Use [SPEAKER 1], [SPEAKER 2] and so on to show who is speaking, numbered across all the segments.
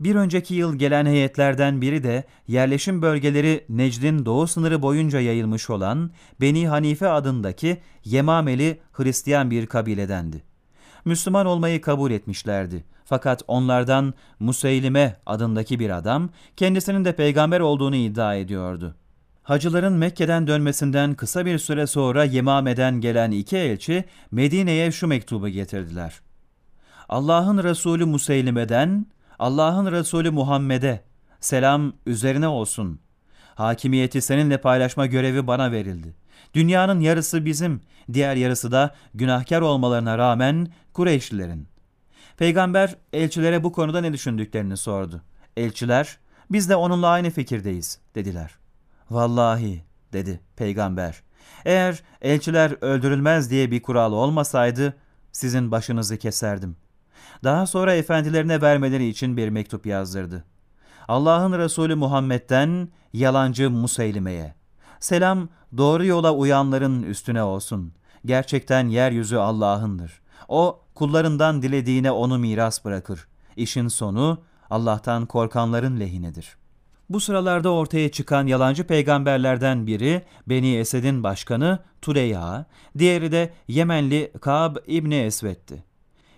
[SPEAKER 1] Bir önceki yıl gelen heyetlerden biri de yerleşim bölgeleri Necd'in doğu sınırı boyunca yayılmış olan Beni Hanife adındaki Yemameli Hristiyan bir kabiledendi. Müslüman olmayı kabul etmişlerdi. Fakat onlardan Museylime adındaki bir adam kendisinin de peygamber olduğunu iddia ediyordu. Hacıların Mekke'den dönmesinden kısa bir süre sonra Yemame'den gelen iki elçi Medine'ye şu mektubu getirdiler. Allah'ın Resulü Museylime'den Allah'ın Resulü Muhammed'e selam üzerine olsun. Hakimiyeti seninle paylaşma görevi bana verildi. Dünyanın yarısı bizim, diğer yarısı da günahkar olmalarına rağmen Kureyşlilerin. Peygamber elçilere bu konuda ne düşündüklerini sordu. Elçiler, biz de onunla aynı fikirdeyiz dediler. Vallahi dedi peygamber. Eğer elçiler öldürülmez diye bir kural olmasaydı sizin başınızı keserdim. Daha sonra efendilerine vermeleri için bir mektup yazdırdı. Allah'ın Resulü Muhammed'den yalancı Museylime'ye. Selam doğru yola uyanların üstüne olsun. Gerçekten yeryüzü Allah'ındır. O kullarından dilediğine onu miras bırakır. İşin sonu Allah'tan korkanların lehinedir. Bu sıralarda ortaya çıkan yalancı peygamberlerden biri Beni Esed'in başkanı Tuleyha, diğeri de Yemenli Kab İbni Esved'ti.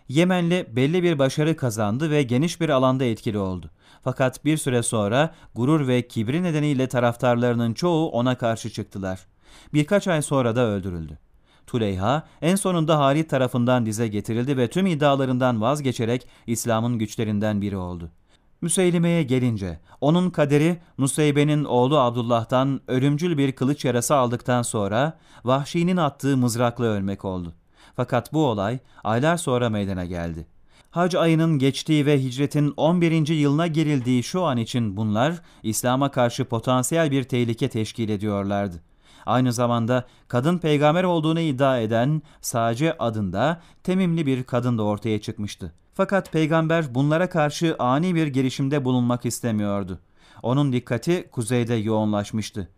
[SPEAKER 1] Yemenli belli bir başarı kazandı ve geniş bir alanda etkili oldu. Fakat bir süre sonra gurur ve kibri nedeniyle taraftarlarının çoğu ona karşı çıktılar. Birkaç ay sonra da öldürüldü. Tuleyha en sonunda Halit tarafından dize getirildi ve tüm iddialarından vazgeçerek İslam'ın güçlerinden biri oldu. Müseylime'ye gelince onun kaderi Nuseybe'nin oğlu Abdullah'tan ölümcül bir kılıç yarası aldıktan sonra Vahşi'nin attığı mızrakla ölmek oldu. Fakat bu olay aylar sonra meydana geldi. Hac ayının geçtiği ve hicretin 11. yılına girildiği şu an için bunlar İslam'a karşı potansiyel bir tehlike teşkil ediyorlardı. Aynı zamanda kadın peygamber olduğunu iddia eden Sace adında temimli bir kadın da ortaya çıkmıştı. Fakat peygamber bunlara karşı ani bir girişimde bulunmak istemiyordu. Onun dikkati kuzeyde yoğunlaşmıştı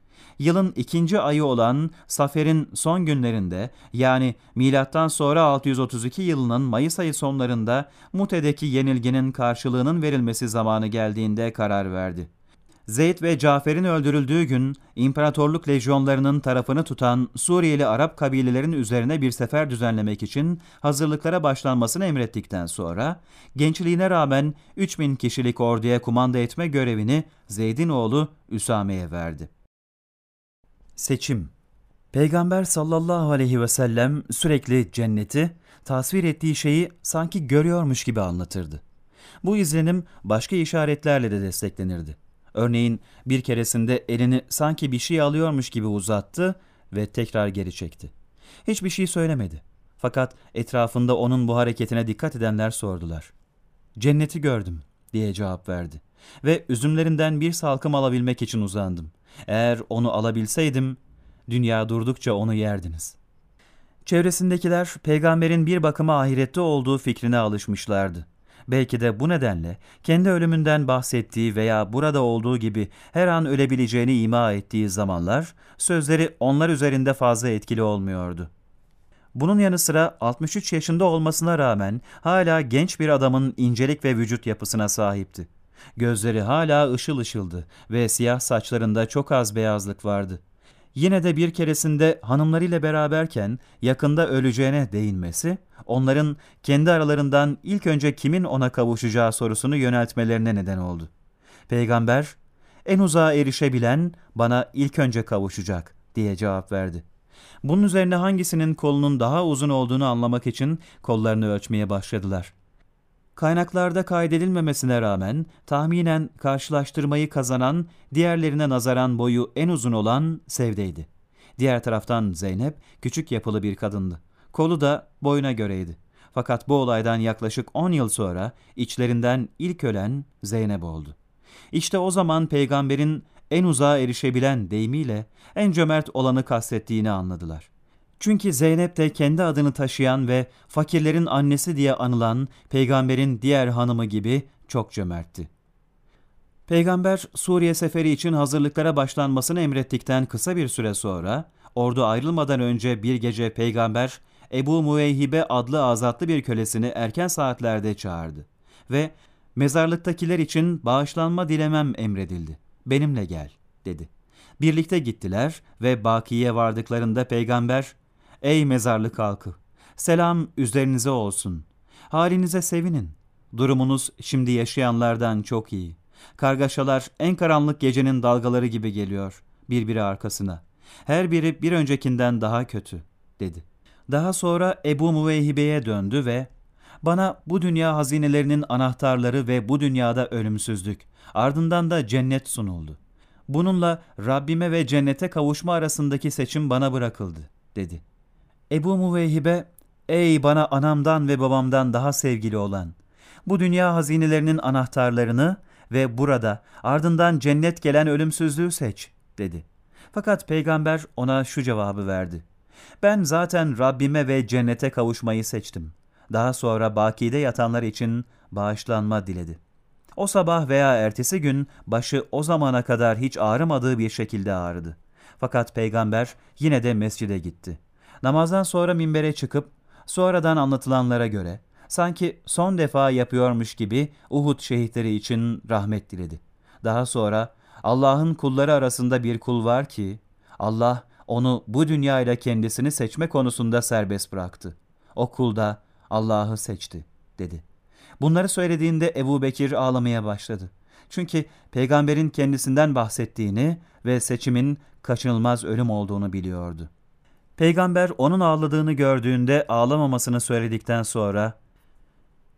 [SPEAKER 1] yılın ikinci ayı olan Safer'in son günlerinde yani milattan sonra 632 yılının Mayıs ayı sonlarında Mute'deki yenilginin karşılığının verilmesi zamanı geldiğinde karar verdi. Zeyd ve Cafer'in öldürüldüğü gün imparatorluk lejyonlarının tarafını tutan Suriyeli Arap kabilelerin üzerine bir sefer düzenlemek için hazırlıklara başlanmasını emrettikten sonra gençliğine rağmen 3000 kişilik orduya kumanda etme görevini Zeyd'in oğlu Üsame'ye verdi. Seçim Peygamber sallallahu aleyhi ve sellem sürekli cenneti, tasvir ettiği şeyi sanki görüyormuş gibi anlatırdı. Bu izlenim başka işaretlerle de desteklenirdi. Örneğin bir keresinde elini sanki bir şey alıyormuş gibi uzattı ve tekrar geri çekti. Hiçbir şey söylemedi. Fakat etrafında onun bu hareketine dikkat edenler sordular. Cenneti gördüm diye cevap verdi ve üzümlerinden bir salkım alabilmek için uzandım. Eğer onu alabilseydim, dünya durdukça onu yerdiniz. Çevresindekiler peygamberin bir bakıma ahirette olduğu fikrine alışmışlardı. Belki de bu nedenle kendi ölümünden bahsettiği veya burada olduğu gibi her an ölebileceğini ima ettiği zamanlar sözleri onlar üzerinde fazla etkili olmuyordu. Bunun yanı sıra 63 yaşında olmasına rağmen hala genç bir adamın incelik ve vücut yapısına sahipti. Gözleri hala ışıl ışıldı ve siyah saçlarında çok az beyazlık vardı. Yine de bir keresinde hanımlarıyla beraberken yakında öleceğine değinmesi, onların kendi aralarından ilk önce kimin ona kavuşacağı sorusunu yöneltmelerine neden oldu. Peygamber, en uzağa erişebilen bana ilk önce kavuşacak diye cevap verdi. Bunun üzerine hangisinin kolunun daha uzun olduğunu anlamak için kollarını ölçmeye başladılar. Kaynaklarda kaydedilmemesine rağmen tahminen karşılaştırmayı kazanan, diğerlerine nazaran boyu en uzun olan Sevde'ydi. Diğer taraftan Zeynep küçük yapılı bir kadındı. Kolu da boyuna göreydi. Fakat bu olaydan yaklaşık 10 yıl sonra içlerinden ilk ölen Zeynep oldu. İşte o zaman peygamberin en uzağa erişebilen deyimiyle en cömert olanı kastettiğini anladılar. Çünkü Zeynep de kendi adını taşıyan ve fakirlerin annesi diye anılan peygamberin diğer hanımı gibi çok cömertti. Peygamber Suriye seferi için hazırlıklara başlanmasını emrettikten kısa bir süre sonra ordu ayrılmadan önce bir gece peygamber Ebu Müveyhibe adlı azatlı bir kölesini erken saatlerde çağırdı ve Mezarlıktakiler için bağışlanma dilemem emredildi. Benimle gel, dedi. Birlikte gittiler ve Baki'ye vardıklarında peygamber, Ey mezarlık halkı! Selam üzerinize olsun. Halinize sevinin. Durumunuz şimdi yaşayanlardan çok iyi. Kargaşalar en karanlık gecenin dalgaları gibi geliyor, birbiri arkasına. Her biri bir öncekinden daha kötü, dedi. Daha sonra Ebu Muveyhibe'ye döndü ve bana bu dünya hazinelerinin anahtarları ve bu dünyada ölümsüzlük, ardından da cennet sunuldu. Bununla Rabbime ve cennete kavuşma arasındaki seçim bana bırakıldı, dedi. Ebu Muveyhibe, ey bana anamdan ve babamdan daha sevgili olan, bu dünya hazinelerinin anahtarlarını ve burada ardından cennet gelen ölümsüzlüğü seç, dedi. Fakat peygamber ona şu cevabı verdi. Ben zaten Rabbime ve cennete kavuşmayı seçtim. Daha sonra bakide yatanlar için bağışlanma diledi. O sabah veya ertesi gün başı o zamana kadar hiç ağrımadığı bir şekilde ağrıdı. Fakat peygamber yine de mescide gitti. Namazdan sonra minbere çıkıp sonradan anlatılanlara göre sanki son defa yapıyormuş gibi Uhud şehitleri için rahmet diledi. Daha sonra Allah'ın kulları arasında bir kul var ki Allah onu bu dünyayla kendisini seçme konusunda serbest bıraktı. O kul da Allah'ı seçti dedi. Bunları söylediğinde Ebu Bekir ağlamaya başladı. Çünkü peygamberin kendisinden bahsettiğini ve seçimin kaçınılmaz ölüm olduğunu biliyordu. Peygamber onun ağladığını gördüğünde ağlamamasını söyledikten sonra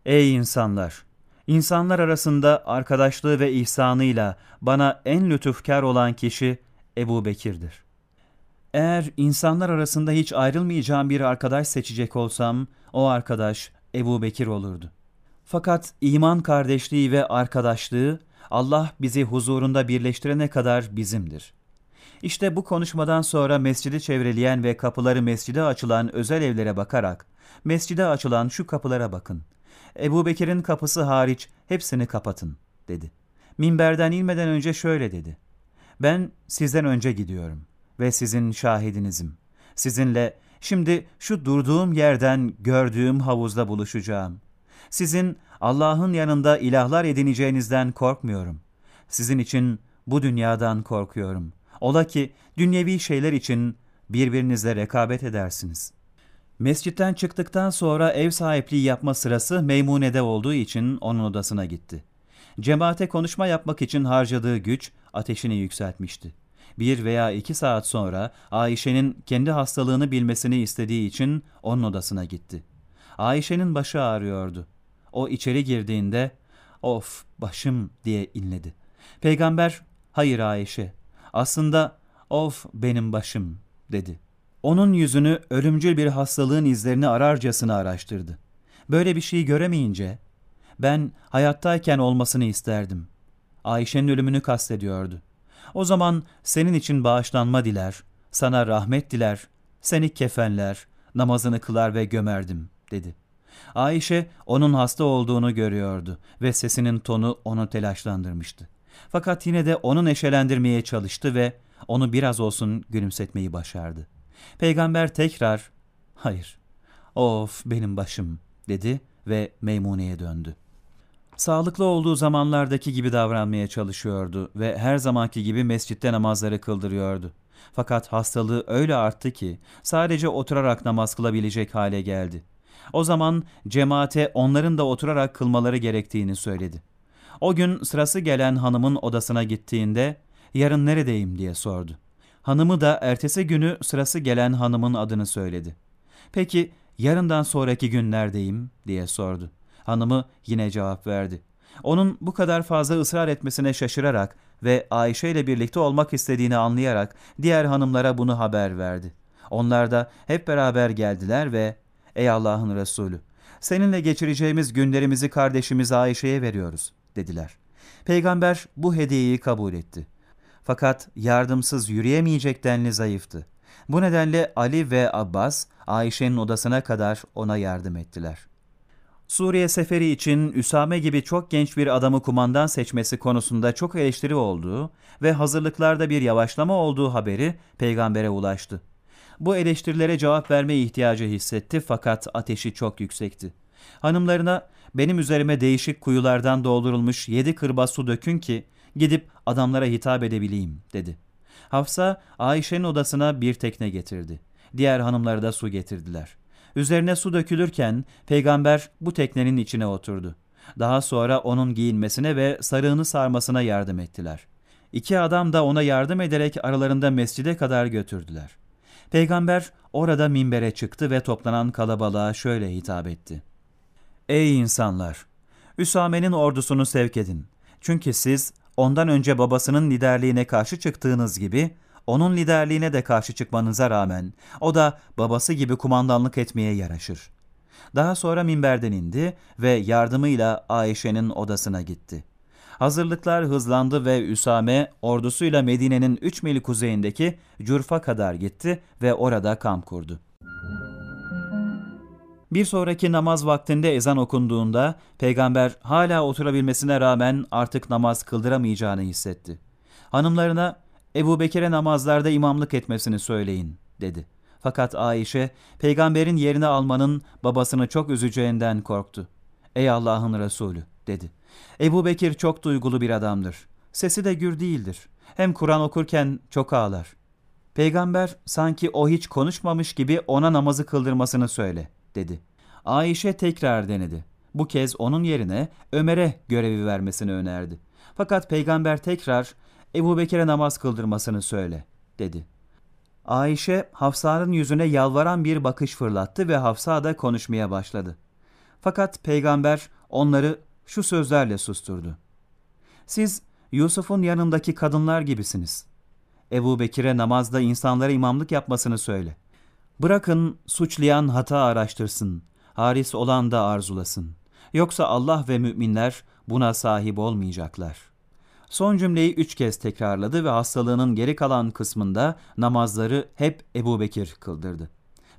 [SPEAKER 1] Ey insanlar! İnsanlar arasında arkadaşlığı ve ihsanıyla bana en lütufkar olan kişi Ebu Bekir'dir. Eğer insanlar arasında hiç ayrılmayacağım bir arkadaş seçecek olsam, o arkadaş Ebu Bekir olurdu. Fakat iman kardeşliği ve arkadaşlığı Allah bizi huzurunda birleştirene kadar bizimdir. İşte bu konuşmadan sonra mescidi çevreleyen ve kapıları mescide açılan özel evlere bakarak, mescide açılan şu kapılara bakın. Ebu Bekir'in kapısı hariç hepsini kapatın, dedi. Minberden inmeden önce şöyle dedi. Ben sizden önce gidiyorum ve sizin şahidinizim. Sizinle şimdi şu durduğum yerden gördüğüm havuzda buluşacağım. Sizin Allah'ın yanında ilahlar edineceğinizden korkmuyorum. Sizin için bu dünyadan korkuyorum. Ola ki dünyevi şeyler için birbirinizle rekabet edersiniz. Mescitten çıktıktan sonra ev sahipliği yapma sırası Meymune'de olduğu için onun odasına gitti. Cemaate konuşma yapmak için harcadığı güç ateşini yükseltmişti. Bir veya iki saat sonra Ayşe'nin kendi hastalığını bilmesini istediği için onun odasına gitti. Ayşe'nin başı ağrıyordu. O içeri girdiğinde of başım diye inledi. Peygamber hayır Ayşe aslında of benim başım dedi. Onun yüzünü ölümcül bir hastalığın izlerini ararcasına araştırdı. Böyle bir şey göremeyince ben hayattayken olmasını isterdim. Ayşe'nin ölümünü kastediyordu. O zaman senin için bağışlanma diler, sana rahmet diler, seni kefenler, namazını kılar ve gömerdim, dedi. Ayşe onun hasta olduğunu görüyordu ve sesinin tonu onu telaşlandırmıştı. Fakat yine de onu neşelendirmeye çalıştı ve onu biraz olsun gülümsetmeyi başardı. Peygamber tekrar, hayır, of benim başım, dedi ve Meymune'ye döndü. Sağlıklı olduğu zamanlardaki gibi davranmaya çalışıyordu ve her zamanki gibi mescitte namazları kıldırıyordu. Fakat hastalığı öyle arttı ki sadece oturarak namaz kılabilecek hale geldi. O zaman cemaate onların da oturarak kılmaları gerektiğini söyledi. O gün sırası gelen hanımın odasına gittiğinde yarın neredeyim diye sordu. Hanımı da ertesi günü sırası gelen hanımın adını söyledi. Peki yarından sonraki gün neredeyim diye sordu. Hanımı yine cevap verdi. Onun bu kadar fazla ısrar etmesine şaşırarak ve Ayşe ile birlikte olmak istediğini anlayarak diğer hanımlara bunu haber verdi. Onlar da hep beraber geldiler ve ''Ey Allah'ın Resulü, seninle geçireceğimiz günlerimizi kardeşimiz Ayşe'ye veriyoruz.'' Dediler. Peygamber bu hediyeyi kabul etti. Fakat yardımsız yürüyemeyecek denli zayıftı. Bu nedenle Ali ve Abbas Ayşe'nin odasına kadar ona yardım ettiler. Suriye seferi için Üsame gibi çok genç bir adamı kumandan seçmesi konusunda çok eleştiri olduğu ve hazırlıklarda bir yavaşlama olduğu haberi peygambere ulaştı. Bu eleştirilere cevap verme ihtiyacı hissetti fakat ateşi çok yüksekti. Hanımlarına benim üzerime değişik kuyulardan doldurulmuş yedi kırba su dökün ki gidip adamlara hitap edebileyim dedi. Hafsa Ayşe'nin odasına bir tekne getirdi. Diğer hanımları da su getirdiler. Üzerine su dökülürken peygamber bu teknenin içine oturdu. Daha sonra onun giyinmesine ve sarığını sarmasına yardım ettiler. İki adam da ona yardım ederek aralarında mescide kadar götürdüler. Peygamber orada minbere çıktı ve toplanan kalabalığa şöyle hitap etti. Ey insanlar! Üsame'nin ordusunu sevk edin. Çünkü siz ondan önce babasının liderliğine karşı çıktığınız gibi onun liderliğine de karşı çıkmanıza rağmen o da babası gibi kumandanlık etmeye yaraşır. Daha sonra minberden indi ve yardımıyla Ayşe'nin odasına gitti. Hazırlıklar hızlandı ve Üsame ordusuyla Medine'nin 3 mil kuzeyindeki Curf'a kadar gitti ve orada kamp kurdu. Bir sonraki namaz vaktinde ezan okunduğunda peygamber hala oturabilmesine rağmen artık namaz kıldıramayacağını hissetti. Hanımlarına Ebu Bekir'e namazlarda imamlık etmesini söyleyin dedi. Fakat Ayşe peygamberin yerini almanın babasını çok üzeceğinden korktu. Ey Allah'ın Resulü dedi. Ebu Bekir çok duygulu bir adamdır. Sesi de gür değildir. Hem Kur'an okurken çok ağlar. Peygamber sanki o hiç konuşmamış gibi ona namazı kıldırmasını söyle dedi. Ayşe tekrar denedi. Bu kez onun yerine Ömer'e görevi vermesini önerdi. Fakat peygamber tekrar Ebu Bekir'e namaz kıldırmasını söyle dedi. Ayşe Hafsa'nın yüzüne yalvaran bir bakış fırlattı ve Hafsa da konuşmaya başladı. Fakat peygamber onları şu sözlerle susturdu. Siz Yusuf'un yanındaki kadınlar gibisiniz. Ebu Bekir'e namazda insanlara imamlık yapmasını söyle. Bırakın suçlayan hata araştırsın, haris olan da arzulasın. Yoksa Allah ve müminler buna sahip olmayacaklar. Son cümleyi üç kez tekrarladı ve hastalığının geri kalan kısmında namazları hep Ebu Bekir kıldırdı.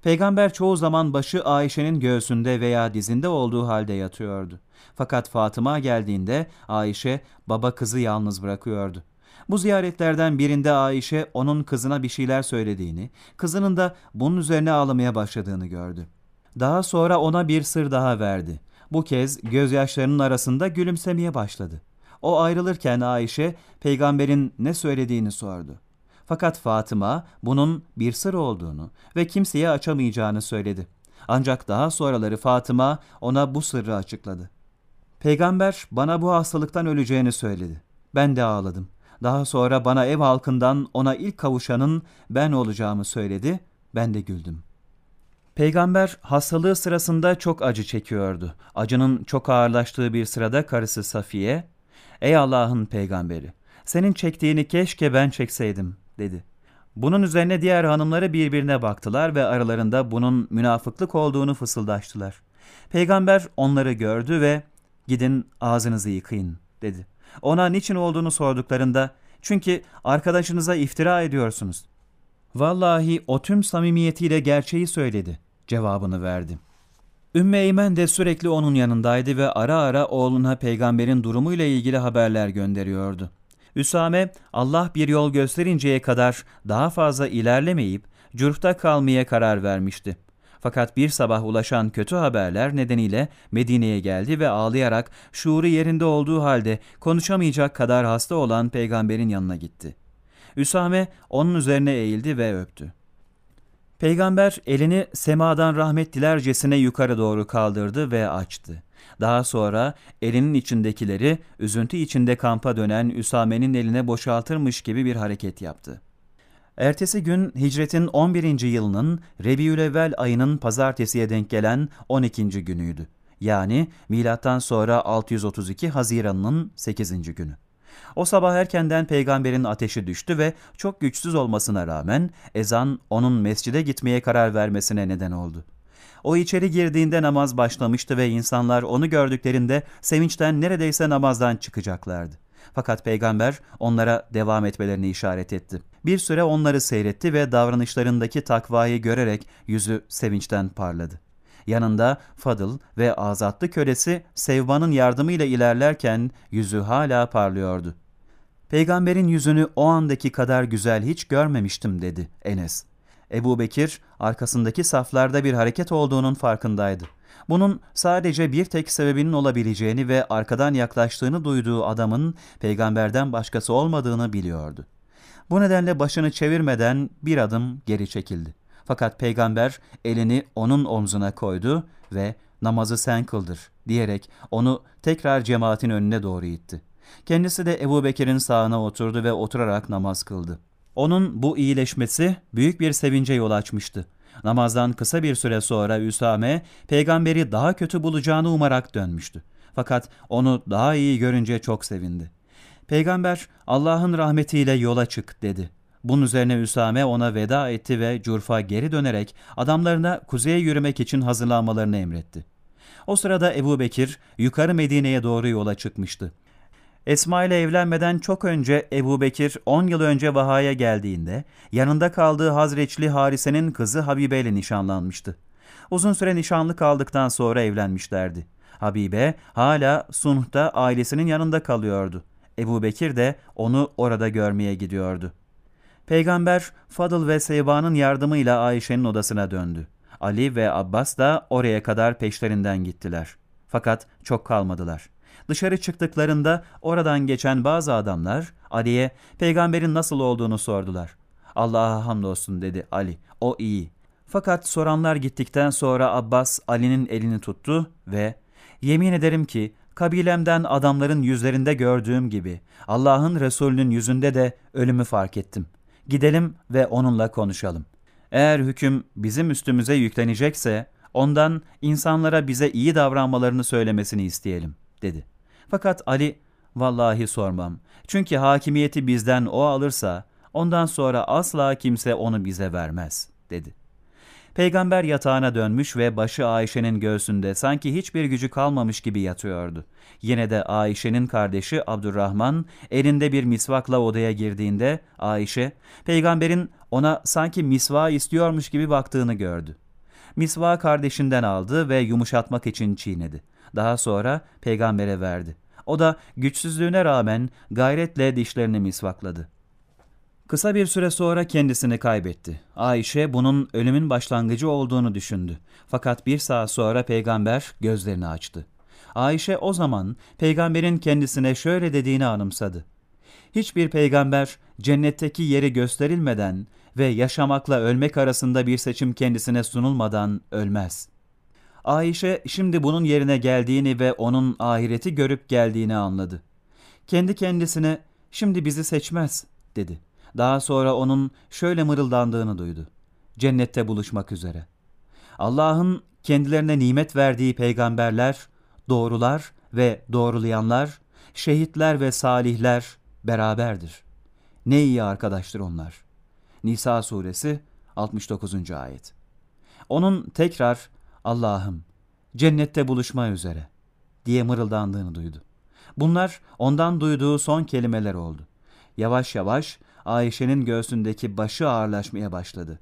[SPEAKER 1] Peygamber çoğu zaman başı Ayşe'nin göğsünde veya dizinde olduğu halde yatıyordu. Fakat Fatıma geldiğinde Ayşe baba kızı yalnız bırakıyordu. Bu ziyaretlerden birinde Ayşe onun kızına bir şeyler söylediğini, kızının da bunun üzerine ağlamaya başladığını gördü. Daha sonra ona bir sır daha verdi. Bu kez gözyaşlarının arasında gülümsemeye başladı. O ayrılırken Ayşe peygamberin ne söylediğini sordu. Fakat Fatıma bunun bir sır olduğunu ve kimseye açamayacağını söyledi. Ancak daha sonraları Fatıma ona bu sırrı açıkladı. Peygamber bana bu hastalıktan öleceğini söyledi. Ben de ağladım. Daha sonra bana ev halkından ona ilk kavuşanın ben olacağımı söyledi. Ben de güldüm. Peygamber hastalığı sırasında çok acı çekiyordu. Acının çok ağırlaştığı bir sırada karısı Safiye, ''Ey Allah'ın peygamberi, senin çektiğini keşke ben çekseydim.'' dedi. Bunun üzerine diğer hanımları birbirine baktılar ve aralarında bunun münafıklık olduğunu fısıldaştılar. Peygamber onları gördü ve ''Gidin ağzınızı yıkayın.'' dedi. Ona niçin olduğunu sorduklarında ''Çünkü arkadaşınıza iftira ediyorsunuz. Vallahi o tüm samimiyetiyle gerçeği söyledi cevabını verdi. Ümmü Eymen de sürekli onun yanındaydı ve ara ara oğluna peygamberin durumuyla ilgili haberler gönderiyordu. Üsame Allah bir yol gösterinceye kadar daha fazla ilerlemeyip cürfta kalmaya karar vermişti. Fakat bir sabah ulaşan kötü haberler nedeniyle Medine'ye geldi ve ağlayarak şuuru yerinde olduğu halde konuşamayacak kadar hasta olan peygamberin yanına gitti. Üsame onun üzerine eğildi ve öptü. Peygamber elini semadan rahmet dilercesine yukarı doğru kaldırdı ve açtı. Daha sonra elinin içindekileri üzüntü içinde kampa dönen Üsame'nin eline boşaltırmış gibi bir hareket yaptı. Ertesi gün hicretin 11. yılının Rebiülevvel ayının pazartesiye denk gelen 12. günüydü. Yani milattan sonra 632 Haziran'ın 8. günü. O sabah erkenden peygamberin ateşi düştü ve çok güçsüz olmasına rağmen ezan onun mescide gitmeye karar vermesine neden oldu. O içeri girdiğinde namaz başlamıştı ve insanlar onu gördüklerinde sevinçten neredeyse namazdan çıkacaklardı. Fakat peygamber onlara devam etmelerini işaret etti. Bir süre onları seyretti ve davranışlarındaki takvayı görerek yüzü sevinçten parladı. Yanında Fadıl ve azatlı kölesi Sevban'ın yardımıyla ilerlerken yüzü hala parlıyordu. Peygamberin yüzünü o andaki kadar güzel hiç görmemiştim dedi Enes. Ebu Bekir arkasındaki saflarda bir hareket olduğunun farkındaydı. Bunun sadece bir tek sebebinin olabileceğini ve arkadan yaklaştığını duyduğu adamın peygamberden başkası olmadığını biliyordu. Bu nedenle başını çevirmeden bir adım geri çekildi. Fakat peygamber elini onun omzuna koydu ve namazı sen kıldır diyerek onu tekrar cemaatin önüne doğru itti. Kendisi de Ebu Bekir'in sağına oturdu ve oturarak namaz kıldı. Onun bu iyileşmesi büyük bir sevince yol açmıştı. Namazdan kısa bir süre sonra Üsame, peygamberi daha kötü bulacağını umarak dönmüştü. Fakat onu daha iyi görünce çok sevindi. Peygamber, Allah'ın rahmetiyle yola çık dedi. Bunun üzerine Üsame ona veda etti ve Curfa geri dönerek adamlarına kuzeye yürümek için hazırlanmalarını emretti. O sırada Ebu Bekir yukarı Medine'ye doğru yola çıkmıştı. Esma ile evlenmeden çok önce Ebu Bekir 10 yıl önce Vaha'ya geldiğinde yanında kaldığı Hazreçli Harise'nin kızı Habibe ile nişanlanmıştı. Uzun süre nişanlı kaldıktan sonra evlenmişlerdi. Habibe hala Sunh'ta ailesinin yanında kalıyordu. Ebu Bekir de onu orada görmeye gidiyordu. Peygamber Fadıl ve Seyba'nın yardımıyla Ayşe'nin odasına döndü. Ali ve Abbas da oraya kadar peşlerinden gittiler. Fakat çok kalmadılar. Dışarı çıktıklarında oradan geçen bazı adamlar Ali'ye peygamberin nasıl olduğunu sordular. Allah'a hamdolsun dedi Ali. O iyi. Fakat soranlar gittikten sonra Abbas Ali'nin elini tuttu ve yemin ederim ki kabilemden adamların yüzlerinde gördüğüm gibi Allah'ın Resulünün yüzünde de ölümü fark ettim. Gidelim ve onunla konuşalım. Eğer hüküm bizim üstümüze yüklenecekse ondan insanlara bize iyi davranmalarını söylemesini isteyelim, dedi. Fakat Ali, vallahi sormam. Çünkü hakimiyeti bizden o alırsa ondan sonra asla kimse onu bize vermez, dedi. Peygamber yatağına dönmüş ve başı Ayşe'nin göğsünde sanki hiçbir gücü kalmamış gibi yatıyordu. Yine de Ayşe'nin kardeşi Abdurrahman elinde bir misvakla odaya girdiğinde Ayşe, peygamberin ona sanki misva istiyormuş gibi baktığını gördü. Misva kardeşinden aldı ve yumuşatmak için çiğnedi. Daha sonra peygambere verdi. O da güçsüzlüğüne rağmen gayretle dişlerini misvakladı. Kısa bir süre sonra kendisini kaybetti. Ayşe bunun ölümün başlangıcı olduğunu düşündü. Fakat bir saat sonra peygamber gözlerini açtı. Ayşe o zaman peygamberin kendisine şöyle dediğini anımsadı. Hiçbir peygamber cennetteki yeri gösterilmeden ve yaşamakla ölmek arasında bir seçim kendisine sunulmadan ölmez. Ayşe şimdi bunun yerine geldiğini ve onun ahireti görüp geldiğini anladı. Kendi kendisine şimdi bizi seçmez dedi. Daha sonra onun şöyle mırıldandığını duydu. Cennette buluşmak üzere. Allah'ın kendilerine nimet verdiği peygamberler, doğrular ve doğrulayanlar, şehitler ve salihler beraberdir. Ne iyi arkadaştır onlar. Nisa suresi 69. ayet. Onun tekrar Allah'ım cennette buluşma üzere diye mırıldandığını duydu. Bunlar ondan duyduğu son kelimeler oldu. Yavaş yavaş Ayşe'nin göğsündeki başı ağırlaşmaya başladı.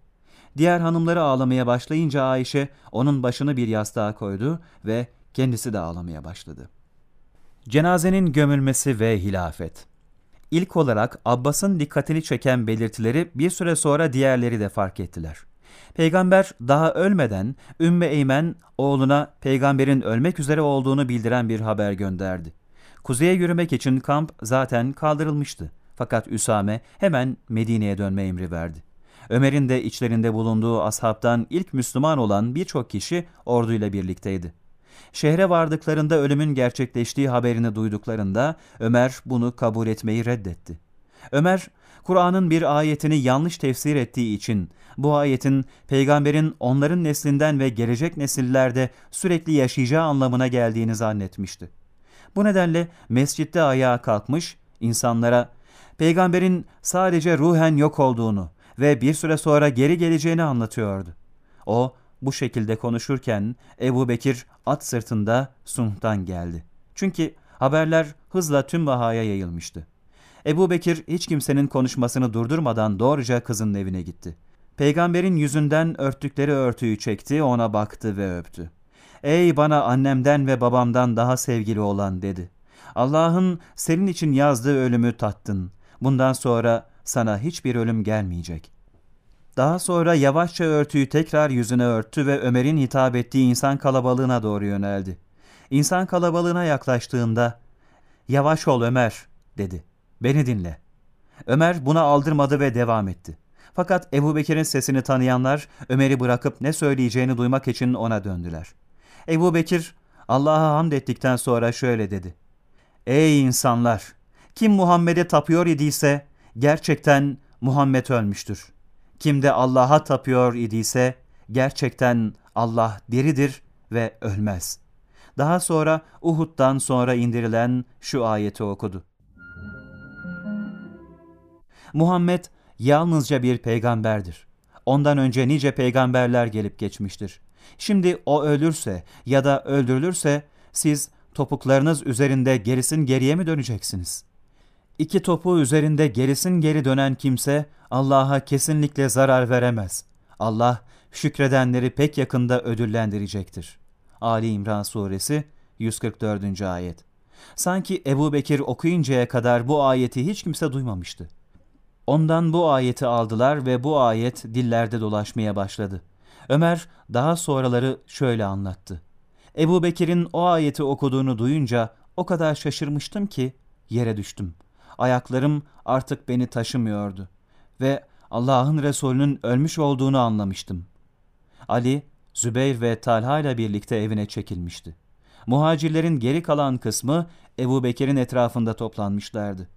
[SPEAKER 1] Diğer hanımları ağlamaya başlayınca Ayşe onun başını bir yastığa koydu ve kendisi de ağlamaya başladı. Cenazenin gömülmesi ve hilafet İlk olarak Abbas'ın dikkatini çeken belirtileri bir süre sonra diğerleri de fark ettiler. Peygamber daha ölmeden Ümmü Eymen oğluna peygamberin ölmek üzere olduğunu bildiren bir haber gönderdi. Kuzeye yürümek için kamp zaten kaldırılmıştı. Fakat Üsame hemen Medine'ye dönme emri verdi. Ömer'in de içlerinde bulunduğu ashabtan ilk Müslüman olan birçok kişi orduyla birlikteydi. Şehre vardıklarında ölümün gerçekleştiği haberini duyduklarında Ömer bunu kabul etmeyi reddetti. Ömer, Kur'an'ın bir ayetini yanlış tefsir ettiği için bu ayetin peygamberin onların neslinden ve gelecek nesillerde sürekli yaşayacağı anlamına geldiğini zannetmişti. Bu nedenle mescitte ayağa kalkmış, insanlara peygamberin sadece ruhen yok olduğunu ve bir süre sonra geri geleceğini anlatıyordu. O bu şekilde konuşurken Ebu Bekir at sırtında Sunh'tan geldi. Çünkü haberler hızla tüm vahaya yayılmıştı. Ebu Bekir hiç kimsenin konuşmasını durdurmadan doğruca kızın evine gitti. Peygamberin yüzünden örttükleri örtüyü çekti, ona baktı ve öptü. Ey bana annemden ve babamdan daha sevgili olan dedi. Allah'ın senin için yazdığı ölümü tattın. Bundan sonra sana hiçbir ölüm gelmeyecek. Daha sonra yavaşça örtüyü tekrar yüzüne örttü ve Ömer'in hitap ettiği insan kalabalığına doğru yöneldi. İnsan kalabalığına yaklaştığında, ''Yavaş ol Ömer'' dedi. ''Beni dinle.'' Ömer buna aldırmadı ve devam etti. Fakat Ebu Bekir'in sesini tanıyanlar Ömer'i bırakıp ne söyleyeceğini duymak için ona döndüler. Ebu Bekir Allah'a hamd ettikten sonra şöyle dedi. Ey insanlar! Kim Muhammed'e tapıyor idiyse gerçekten Muhammed ölmüştür. Kim de Allah'a tapıyor idiyse gerçekten Allah diridir ve ölmez. Daha sonra Uhud'dan sonra indirilen şu ayeti okudu. Muhammed yalnızca bir peygamberdir. Ondan önce nice peygamberler gelip geçmiştir. Şimdi o ölürse ya da öldürülürse siz topuklarınız üzerinde gerisin geriye mi döneceksiniz? İki topu üzerinde gerisin geri dönen kimse Allah'a kesinlikle zarar veremez. Allah şükredenleri pek yakında ödüllendirecektir. Ali İmran Suresi 144. Ayet Sanki Ebu Bekir okuyuncaya kadar bu ayeti hiç kimse duymamıştı. Ondan bu ayeti aldılar ve bu ayet dillerde dolaşmaya başladı. Ömer daha sonraları şöyle anlattı. Ebu Bekir'in o ayeti okuduğunu duyunca o kadar şaşırmıştım ki yere düştüm. Ayaklarım artık beni taşımıyordu ve Allah'ın Resulü'nün ölmüş olduğunu anlamıştım. Ali, Zübeyir ve Talha ile birlikte evine çekilmişti. Muhacirlerin geri kalan kısmı Ebu Bekir'in etrafında toplanmışlardı.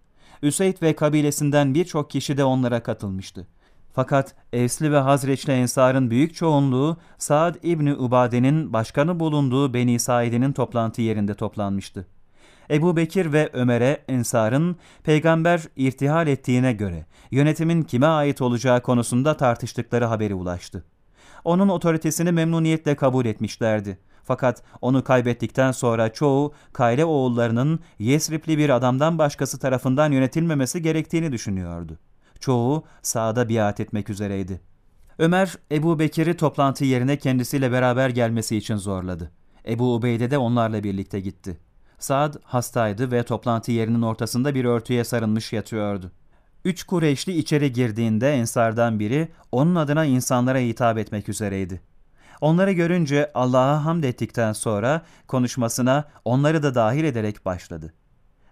[SPEAKER 1] Üseyd ve kabilesinden birçok kişi de onlara katılmıştı. Fakat Evsli ve Hazreçli Ensar'ın büyük çoğunluğu Saad İbni Ubade'nin başkanı bulunduğu Beni Said'in toplantı yerinde toplanmıştı. Ebu Bekir ve Ömer'e Ensar'ın peygamber irtihal ettiğine göre yönetimin kime ait olacağı konusunda tartıştıkları haberi ulaştı. Onun otoritesini memnuniyetle kabul etmişlerdi. Fakat onu kaybettikten sonra çoğu Kayle oğullarının Yesripli bir adamdan başkası tarafından yönetilmemesi gerektiğini düşünüyordu. Çoğu sağda biat etmek üzereydi. Ömer, Ebu Bekir'i toplantı yerine kendisiyle beraber gelmesi için zorladı. Ebu Ubeyde de onlarla birlikte gitti. Saad hastaydı ve toplantı yerinin ortasında bir örtüye sarılmış yatıyordu. Üç Kureyşli içeri girdiğinde ensardan biri onun adına insanlara hitap etmek üzereydi. Onları görünce Allah'a hamd ettikten sonra konuşmasına onları da dahil ederek başladı.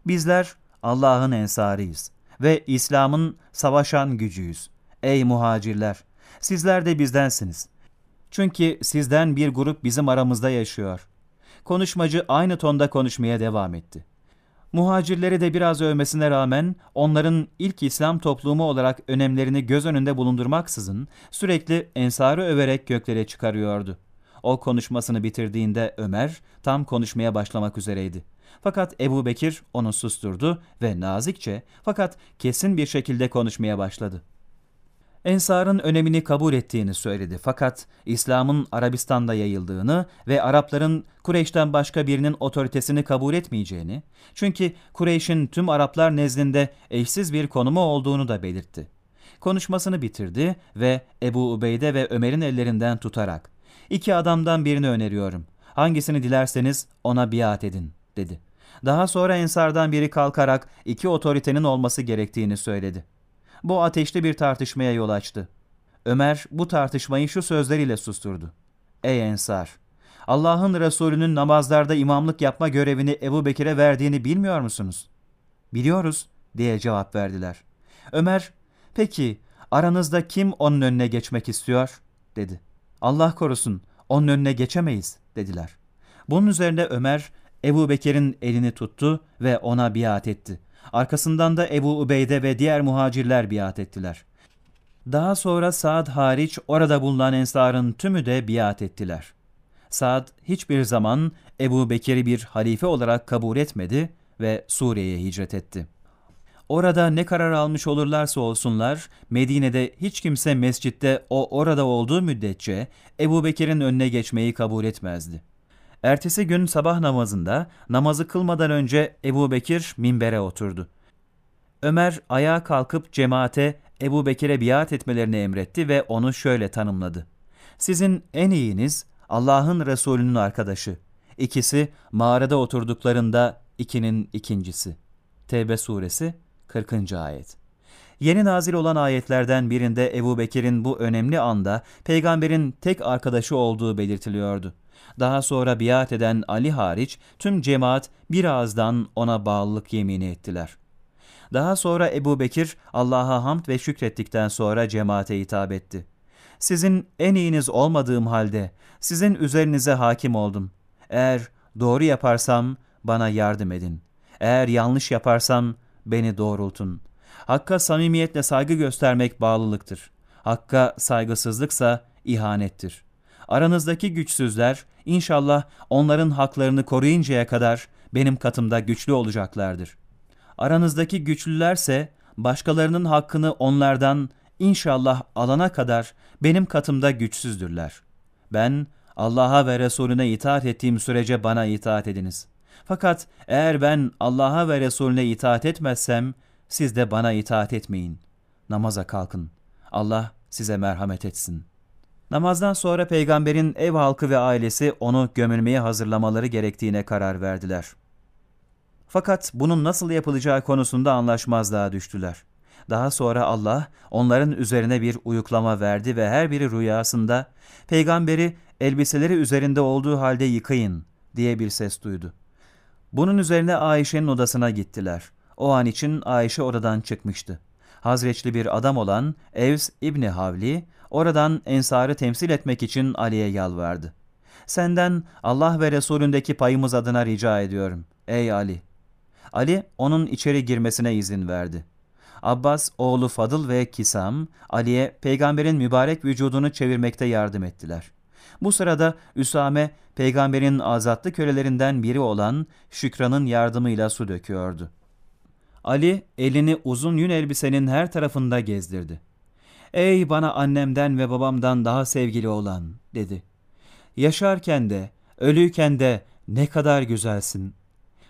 [SPEAKER 1] Bizler Allah'ın ensarıyız ve İslam'ın savaşan gücüyüz. Ey muhacirler! Sizler de bizdensiniz. Çünkü sizden bir grup bizim aramızda yaşıyor. Konuşmacı aynı tonda konuşmaya devam etti. Muhacirleri de biraz övmesine rağmen onların ilk İslam toplumu olarak önemlerini göz önünde bulundurmaksızın sürekli ensarı överek göklere çıkarıyordu. O konuşmasını bitirdiğinde Ömer tam konuşmaya başlamak üzereydi. Fakat Ebu Bekir onu susturdu ve nazikçe fakat kesin bir şekilde konuşmaya başladı. Ensar'ın önemini kabul ettiğini söyledi fakat İslam'ın Arabistan'da yayıldığını ve Arapların Kureyş'ten başka birinin otoritesini kabul etmeyeceğini, çünkü Kureyş'in tüm Araplar nezdinde eşsiz bir konumu olduğunu da belirtti. Konuşmasını bitirdi ve Ebu Ubeyde ve Ömer'in ellerinden tutarak, iki adamdan birini öneriyorum, hangisini dilerseniz ona biat edin, dedi. Daha sonra Ensar'dan biri kalkarak iki otoritenin olması gerektiğini söyledi. Bu ateşli bir tartışmaya yol açtı. Ömer bu tartışmayı şu sözleriyle susturdu. Ey Ensar! Allah'ın Resulü'nün namazlarda imamlık yapma görevini Ebu Bekir'e verdiğini bilmiyor musunuz? Biliyoruz diye cevap verdiler. Ömer, peki aranızda kim onun önüne geçmek istiyor? dedi. Allah korusun onun önüne geçemeyiz dediler. Bunun üzerine Ömer Ebu Bekir'in elini tuttu ve ona biat etti. Arkasından da Ebu Ubeyde ve diğer muhacirler biat ettiler. Daha sonra Saad hariç orada bulunan ensarın tümü de biat ettiler. Saad hiçbir zaman Ebu Bekir'i bir halife olarak kabul etmedi ve Suriye'ye hicret etti. Orada ne karar almış olurlarsa olsunlar, Medine'de hiç kimse mescitte o orada olduğu müddetçe Ebu Bekir'in önüne geçmeyi kabul etmezdi. Ertesi gün sabah namazında namazı kılmadan önce Ebu Bekir minbere oturdu. Ömer ayağa kalkıp cemaate Ebu Bekir'e biat etmelerini emretti ve onu şöyle tanımladı. Sizin en iyiniz Allah'ın Resulü'nün arkadaşı. İkisi mağarada oturduklarında ikinin ikincisi. Tevbe suresi 40. ayet. Yeni nazil olan ayetlerden birinde Ebu Bekir'in bu önemli anda peygamberin tek arkadaşı olduğu belirtiliyordu. Daha sonra biat eden Ali hariç tüm cemaat bir ağızdan ona bağlılık yemini ettiler. Daha sonra Ebu Bekir Allah'a hamd ve şükrettikten sonra cemaate hitap etti. Sizin en iyiniz olmadığım halde sizin üzerinize hakim oldum. Eğer doğru yaparsam bana yardım edin. Eğer yanlış yaparsam beni doğrultun. Hakka samimiyetle saygı göstermek bağlılıktır. Hakka saygısızlıksa ihanettir. Aranızdaki güçsüzler inşallah onların haklarını koruyuncaya kadar benim katımda güçlü olacaklardır. Aranızdaki güçlülerse başkalarının hakkını onlardan inşallah alana kadar benim katımda güçsüzdürler. Ben Allah'a ve Resulüne itaat ettiğim sürece bana itaat ediniz. Fakat eğer ben Allah'a ve Resulüne itaat etmezsem siz de bana itaat etmeyin. Namaza kalkın. Allah size merhamet etsin. Namazdan sonra peygamberin ev halkı ve ailesi onu gömülmeye hazırlamaları gerektiğine karar verdiler. Fakat bunun nasıl yapılacağı konusunda anlaşmazlığa düştüler. Daha sonra Allah onların üzerine bir uyuklama verdi ve her biri rüyasında peygamberi elbiseleri üzerinde olduğu halde yıkayın diye bir ses duydu. Bunun üzerine Ayşe'nin odasına gittiler. O an için Ayşe oradan çıkmıştı. Hazreçli bir adam olan Evs İbni Havli oradan Ensar'ı temsil etmek için Ali'ye yalvardı. Senden Allah ve Resulündeki payımız adına rica ediyorum. Ey Ali! Ali onun içeri girmesine izin verdi. Abbas, oğlu Fadıl ve Kisam, Ali'ye peygamberin mübarek vücudunu çevirmekte yardım ettiler. Bu sırada Üsame, peygamberin azatlı kölelerinden biri olan Şükran'ın yardımıyla su döküyordu. Ali, elini uzun yün elbisenin her tarafında gezdirdi. ''Ey bana annemden ve babamdan daha sevgili olan'' dedi. ''Yaşarken de, ölüyken de ne kadar güzelsin.''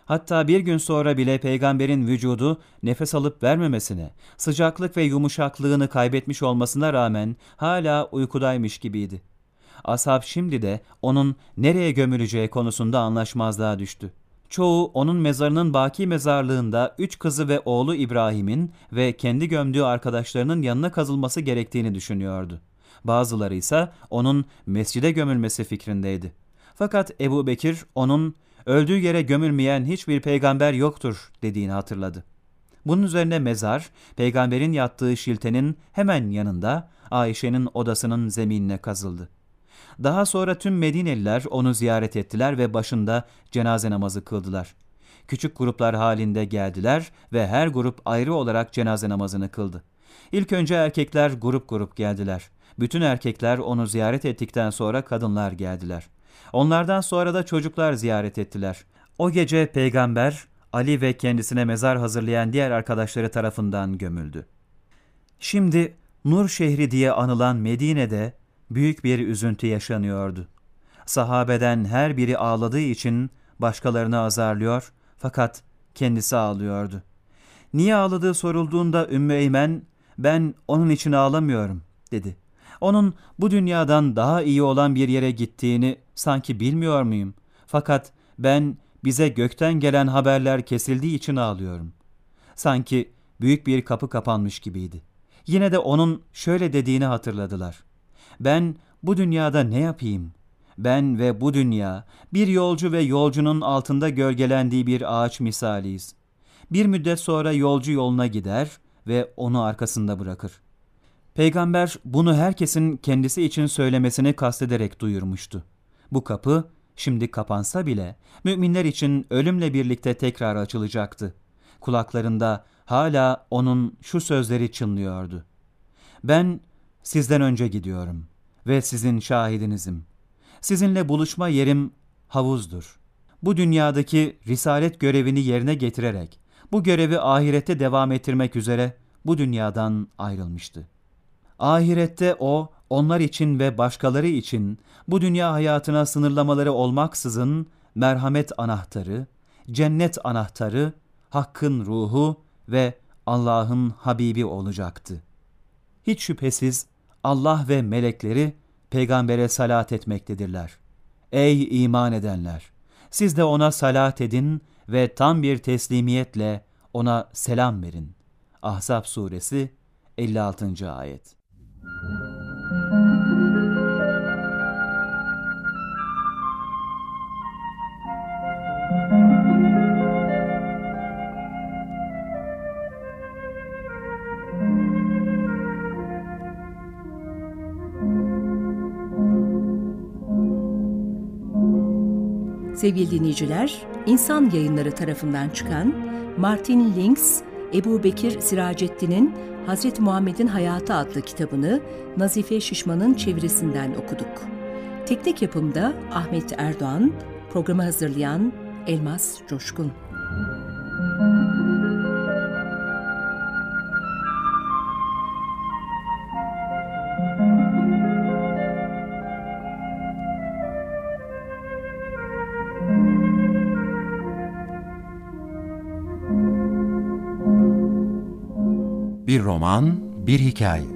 [SPEAKER 1] Hatta bir gün sonra bile peygamberin vücudu nefes alıp vermemesine, sıcaklık ve yumuşaklığını kaybetmiş olmasına rağmen hala uykudaymış gibiydi. Ashab şimdi de onun nereye gömüleceği konusunda anlaşmazlığa düştü. Çoğu onun mezarının baki mezarlığında üç kızı ve oğlu İbrahim'in ve kendi gömdüğü arkadaşlarının yanına kazılması gerektiğini düşünüyordu. Bazıları ise onun mescide gömülmesi fikrindeydi. Fakat Ebu Bekir onun öldüğü yere gömülmeyen hiçbir peygamber yoktur dediğini hatırladı. Bunun üzerine mezar, peygamberin yattığı şiltenin hemen yanında Ayşe'nin odasının zeminine kazıldı. Daha sonra tüm Medineliler onu ziyaret ettiler ve başında cenaze namazı kıldılar. Küçük gruplar halinde geldiler ve her grup ayrı olarak cenaze namazını kıldı. İlk önce erkekler grup grup geldiler. Bütün erkekler onu ziyaret ettikten sonra kadınlar geldiler. Onlardan sonra da çocuklar ziyaret ettiler. O gece peygamber Ali ve kendisine mezar hazırlayan diğer arkadaşları tarafından gömüldü. Şimdi Nur şehri diye anılan Medine'de büyük bir üzüntü yaşanıyordu. Sahabeden her biri ağladığı için başkalarını azarlıyor fakat kendisi ağlıyordu. Niye ağladığı sorulduğunda Ümmü Eymen, ben onun için ağlamıyorum dedi. Onun bu dünyadan daha iyi olan bir yere gittiğini sanki bilmiyor muyum? Fakat ben bize gökten gelen haberler kesildiği için ağlıyorum. Sanki büyük bir kapı kapanmış gibiydi. Yine de onun şöyle dediğini hatırladılar. Ben bu dünyada ne yapayım? Ben ve bu dünya bir yolcu ve yolcunun altında gölgelendiği bir ağaç misaliyiz. Bir müddet sonra yolcu yoluna gider ve onu arkasında bırakır. Peygamber bunu herkesin kendisi için söylemesini kastederek duyurmuştu. Bu kapı şimdi kapansa bile müminler için ölümle birlikte tekrar açılacaktı. Kulaklarında hala onun şu sözleri çınlıyordu. Ben sizden önce gidiyorum ve sizin şahidinizim. Sizinle buluşma yerim havuzdur. Bu dünyadaki risalet görevini yerine getirerek bu görevi ahirette devam ettirmek üzere bu dünyadan ayrılmıştı. Ahirette o, onlar için ve başkaları için bu dünya hayatına sınırlamaları olmaksızın merhamet anahtarı, cennet anahtarı, hakkın ruhu ve Allah'ın Habibi olacaktı. Hiç şüphesiz Allah ve melekleri peygambere salat etmektedirler. Ey iman edenler! Siz de ona salat edin ve tam bir teslimiyetle ona selam verin. Ahzab suresi 56. ayet.
[SPEAKER 2] Sevgili dinleyiciler, İnsan Yayınları tarafından çıkan Martin Links, Ebu Bekir Siracettin'in Hazreti Muhammed'in Hayatı adlı kitabını Nazife Şişman'ın çevirisinden okuduk. Teknik yapımda Ahmet Erdoğan, programı hazırlayan Elmas Coşkun.
[SPEAKER 3] Bir roman, bir hikaye.